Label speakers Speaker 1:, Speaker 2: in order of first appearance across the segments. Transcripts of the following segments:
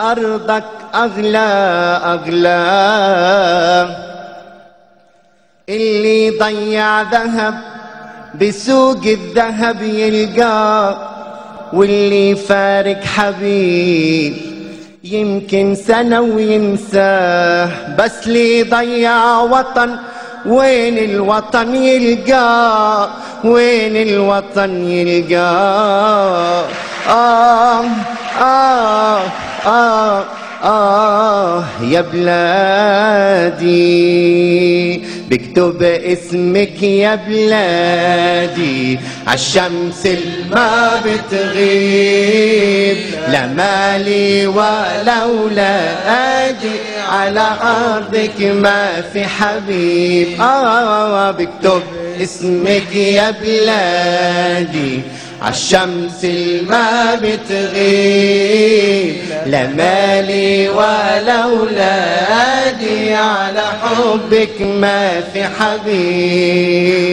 Speaker 1: أرضك أغلى أغلى. اللي ضيع ذهب بسوق الذهب يلقى واللي فارق حبيب يمكن سنة وينساه بس لي ضيع وطن وين الوطن يلقى؟ وين الوطن يلقى؟ آه. آه آه آه يا بلادي. بكتب اسمك يا بلادي. عالشمس الما بتغيب. لا مالي ولا ولادي على أرضك ما في حبيب. آه بكتب اسمك يا بلادي. عالشمس الما بتغيب لا مالي ولا اولادي على حبك ما في حبيب.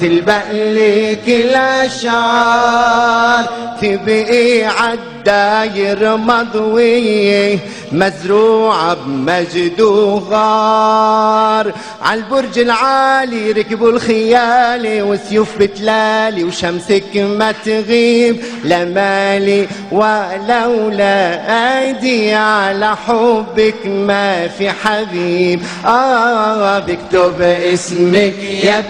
Speaker 1: تلبأ لي كل أشعار تبقي عالداير مضوية مزروعة بمجد وغار. عالبرج العالي ركبوا الخيالي وسيوف بتلالي وشمسك ما تغيب لا مالي ولا ولادي على حبك ما في حبيب. آه بكتب اسمك يا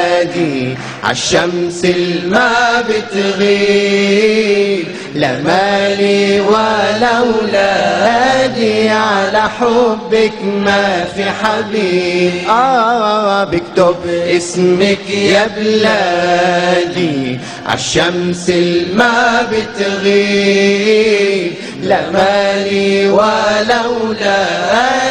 Speaker 1: بلادي عالشمس الما بتغيب. لا مالي ولا ولادي على حبك ما في حبيب. آه بكتب اسمك يا بلادي عالشمس الما بتغيب. لا مالي ولا ولادي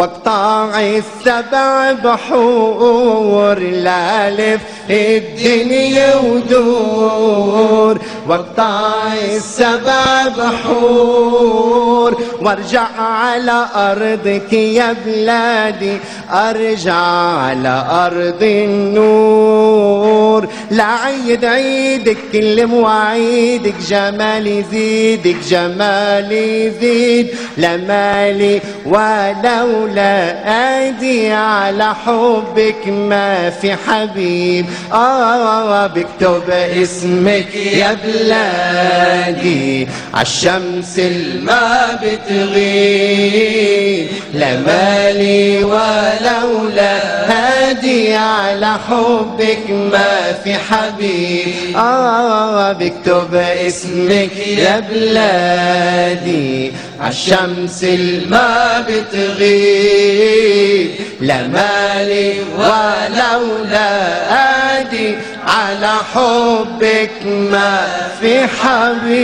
Speaker 1: وقطع السبع بحور لالف الدنيا ودور. واقطع السبع بحور وارجع على أرضك يا بلادي أرجع على أرض النور. لا عيد عيدك كل مواعيدك جمال يزيدك جمال يزيد. لا مالي ولا ولادي على حبك ما في حبيب. آه بكتب اسمك يا بلادي. عالشمس الما بتغيب لا مالي ولا على حبك ما في حبيب آه بكتب اسمك يا بلادي. عالشمس الما بتغيب. لا مالي ولا اولادي على حبك ما في حبيب.